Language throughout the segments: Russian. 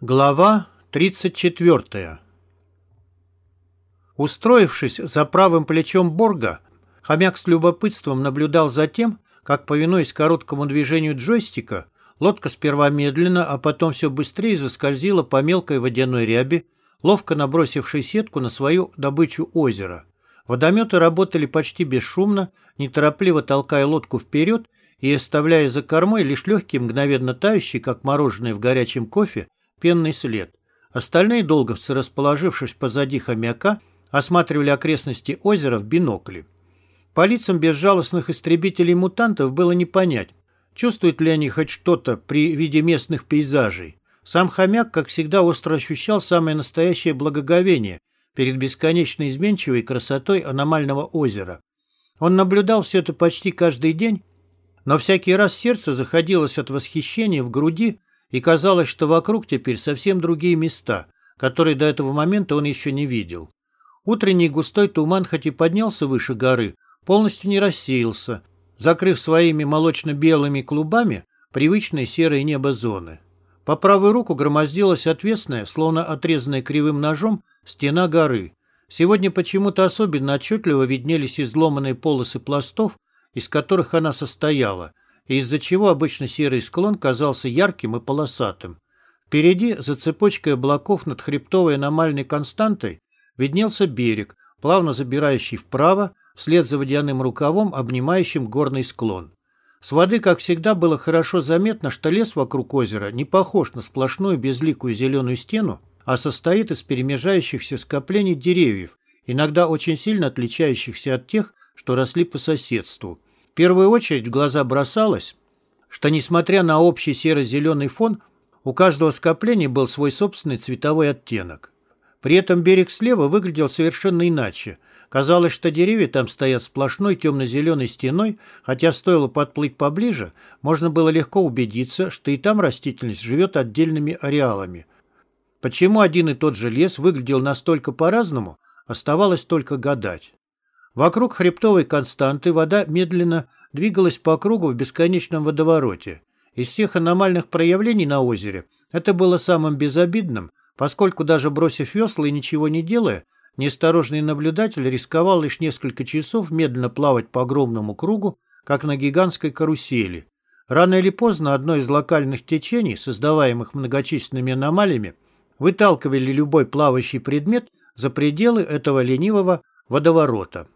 Глава 34 Устроившись за правым плечом Борга, хомяк с любопытством наблюдал за тем, как, повинуясь короткому движению джойстика, лодка сперва медленно, а потом все быстрее заскользила по мелкой водяной ряби, ловко набросившей сетку на свою добычу озера. Водометы работали почти бесшумно, неторопливо толкая лодку вперед и оставляя за кормой лишь легкий, мгновенно тающий, как мороженое в горячем кофе, пенный след. Остальные долговцы, расположившись позади хомяка, осматривали окрестности озера в бинокле. По лицам безжалостных истребителей-мутантов было не понять, чувствуют ли они хоть что-то при виде местных пейзажей. Сам хомяк, как всегда, остро ощущал самое настоящее благоговение перед бесконечно изменчивой красотой аномального озера. Он наблюдал все это почти каждый день, но всякий раз сердце заходилось от восхищения в груди, и казалось, что вокруг теперь совсем другие места, которые до этого момента он еще не видел. Утренний густой туман, хоть и поднялся выше горы, полностью не рассеялся, закрыв своими молочно-белыми клубами привычное серое небо зоны. По правую руку громоздилась отвесная, словно отрезанная кривым ножом, стена горы. Сегодня почему-то особенно отчетливо виднелись изломанные полосы пластов, из которых она состояла, из-за чего обычно серый склон казался ярким и полосатым. Впереди, за цепочкой облаков над хребтовой аномальной константой, виднелся берег, плавно забирающий вправо, вслед за водяным рукавом, обнимающим горный склон. С воды, как всегда, было хорошо заметно, что лес вокруг озера не похож на сплошную безликую зеленую стену, а состоит из перемежающихся скоплений деревьев, иногда очень сильно отличающихся от тех, что росли по соседству первую очередь в глаза бросалось, что, несмотря на общий серо-зеленый фон, у каждого скопления был свой собственный цветовой оттенок. При этом берег слева выглядел совершенно иначе. Казалось, что деревья там стоят сплошной темно-зеленой стеной, хотя стоило подплыть поближе, можно было легко убедиться, что и там растительность живет отдельными ареалами. Почему один и тот же лес выглядел настолько по-разному, оставалось только гадать. Вокруг хребтовой константы вода медленно двигалась по кругу в бесконечном водовороте. Из всех аномальных проявлений на озере это было самым безобидным, поскольку даже бросив весла и ничего не делая, неосторожный наблюдатель рисковал лишь несколько часов медленно плавать по огромному кругу, как на гигантской карусели. Рано или поздно одно из локальных течений, создаваемых многочисленными аномалиями, выталкивали любой плавающий предмет за пределы этого ленивого водоворота.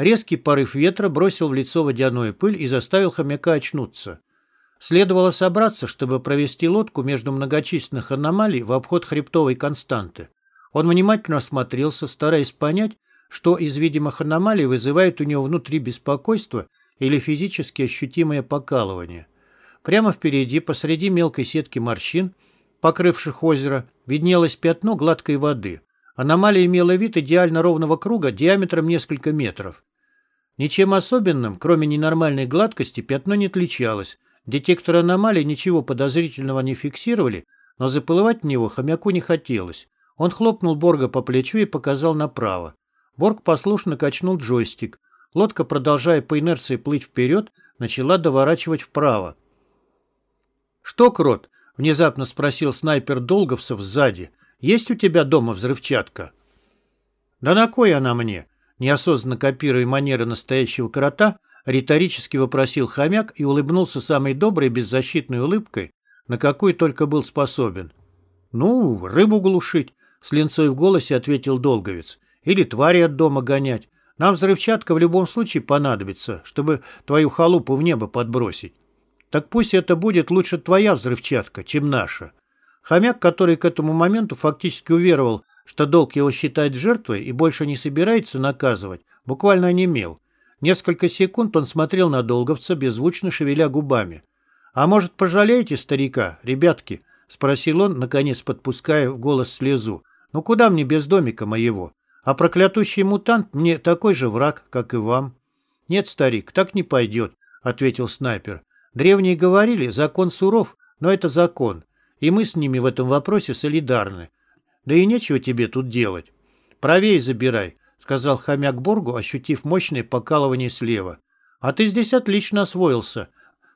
Резкий порыв ветра бросил в лицо водяную пыль и заставил хомяка очнуться. Следовало собраться, чтобы провести лодку между многочисленных аномалий в обход хребтовой константы. Он внимательно осмотрелся, стараясь понять, что из видимых аномалий вызывает у него внутри беспокойство или физически ощутимое покалывание. Прямо впереди, посреди мелкой сетки морщин, покрывших озеро, виднелось пятно гладкой воды. Аномалия имела вид идеально ровного круга диаметром несколько метров. Ничем особенным, кроме ненормальной гладкости, пятно не отличалось. Детекторы аномалий ничего подозрительного не фиксировали, но заплывать в него хомяку не хотелось. Он хлопнул Борга по плечу и показал направо. Борг послушно качнул джойстик. Лодка, продолжая по инерции плыть вперед, начала доворачивать вправо. «Что, Крот?» — внезапно спросил снайпер Долговцев сзади. «Есть у тебя дома взрывчатка?» «Да на кой она мне?» Неосознанно копируя манеры настоящего крота, риторически вопросил хомяк и улыбнулся самой доброй беззащитной улыбкой, на какую только был способен. «Ну, рыбу глушить», — с линцой в голосе ответил Долговец. «Или твари от дома гонять. Нам взрывчатка в любом случае понадобится, чтобы твою халупу в небо подбросить. Так пусть это будет лучше твоя взрывчатка, чем наша». Хомяк, который к этому моменту фактически уверовал что долг его считает жертвой и больше не собирается наказывать, буквально онемел. Несколько секунд он смотрел на долговца, беззвучно шевеля губами. «А может, пожалеете старика, ребятки?» — спросил он, наконец подпуская в голос слезу. «Ну куда мне без домика моего? А проклятущий мутант мне такой же враг, как и вам». «Нет, старик, так не пойдет», — ответил снайпер. «Древние говорили, закон суров, но это закон, и мы с ними в этом вопросе солидарны. Да и нечего тебе тут делать. Правее забирай, сказал хомяк Боргу, ощутив мощное покалывание слева. А ты здесь отлично освоился,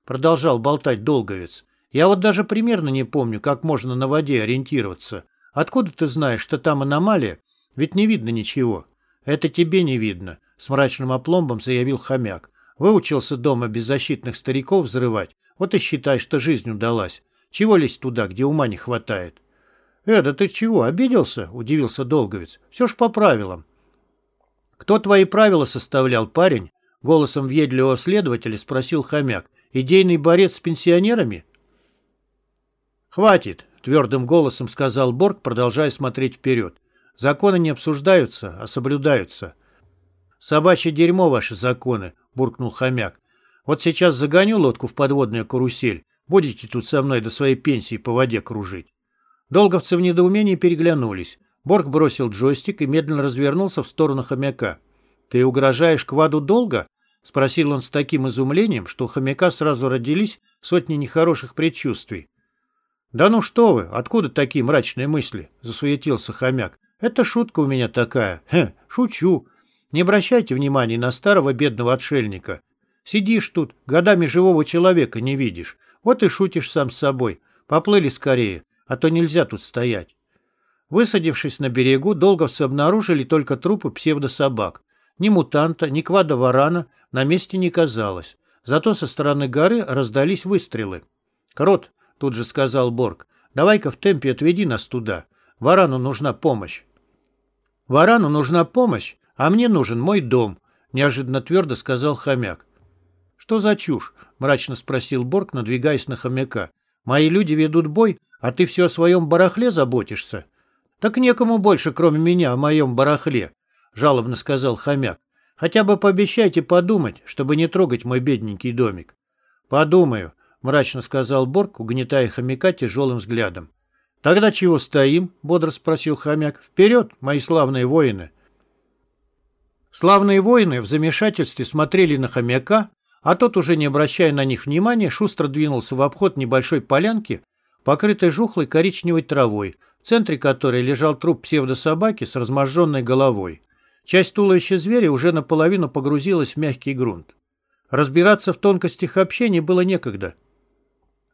продолжал болтать долговец. Я вот даже примерно не помню, как можно на воде ориентироваться. Откуда ты знаешь, что там аномалия? Ведь не видно ничего. Это тебе не видно, с мрачным опломбом заявил хомяк. Выучился дома беззащитных стариков взрывать. Вот и считай, что жизнь удалась. Чего лезть туда, где ума не хватает? «Э, да ты чего, обиделся?» – удивился Долговец. «Все ж по правилам». «Кто твои правила составлял, парень?» – голосом въедливого следователя спросил хомяк. «Идейный борец с пенсионерами?» «Хватит!» – твердым голосом сказал Борг, продолжая смотреть вперед. «Законы не обсуждаются, а соблюдаются». «Собачье дерьмо ваши законы!» – буркнул хомяк. «Вот сейчас загоню лодку в подводную карусель. Будете тут со мной до своей пенсии по воде кружить». Долговцы в недоумении переглянулись. Борг бросил джойстик и медленно развернулся в сторону хомяка. «Ты угрожаешь кваду долго?» — спросил он с таким изумлением, что у хомяка сразу родились сотни нехороших предчувствий. «Да ну что вы, откуда такие мрачные мысли?» — засуетился хомяк. «Это шутка у меня такая. Хе, шучу. Не обращайте внимания на старого бедного отшельника. Сидишь тут, годами живого человека не видишь. Вот и шутишь сам с собой. Поплыли скорее, а то нельзя тут стоять». Высадившись на берегу, долговцы обнаружили только трупы псевдособак. Ни мутанта, ни квада-варана на месте не казалось. Зато со стороны горы раздались выстрелы. «Крот», — тут же сказал Борг, — «давай-ка в темпе отведи нас туда. Варану нужна помощь». «Варану нужна помощь, а мне нужен мой дом», — неожиданно твердо сказал хомяк. «Что за чушь?» — мрачно спросил Борг, надвигаясь на хомяка. «Мои люди ведут бой, а ты все о своем барахле заботишься?» «Так некому больше, кроме меня, о моем барахле», — жалобно сказал хомяк. «Хотя бы пообещайте подумать, чтобы не трогать мой бедненький домик». «Подумаю», — мрачно сказал Борг, угнетая хомяка тяжелым взглядом. «Тогда чего стоим?» — бодро спросил хомяк. «Вперед, мои славные воины!» Славные воины в замешательстве смотрели на хомяка, а тот, уже не обращая на них внимания, шустро двинулся в обход небольшой полянки, покрытой жухлой коричневой травой, в центре которой лежал труп псевдособаки с разможженной головой. Часть туловища зверя уже наполовину погрузилась в мягкий грунт. Разбираться в тонкостях общения было некогда.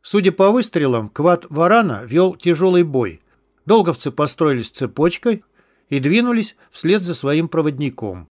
Судя по выстрелам, квад Варана вел тяжелый бой. Долговцы построились цепочкой и двинулись вслед за своим проводником.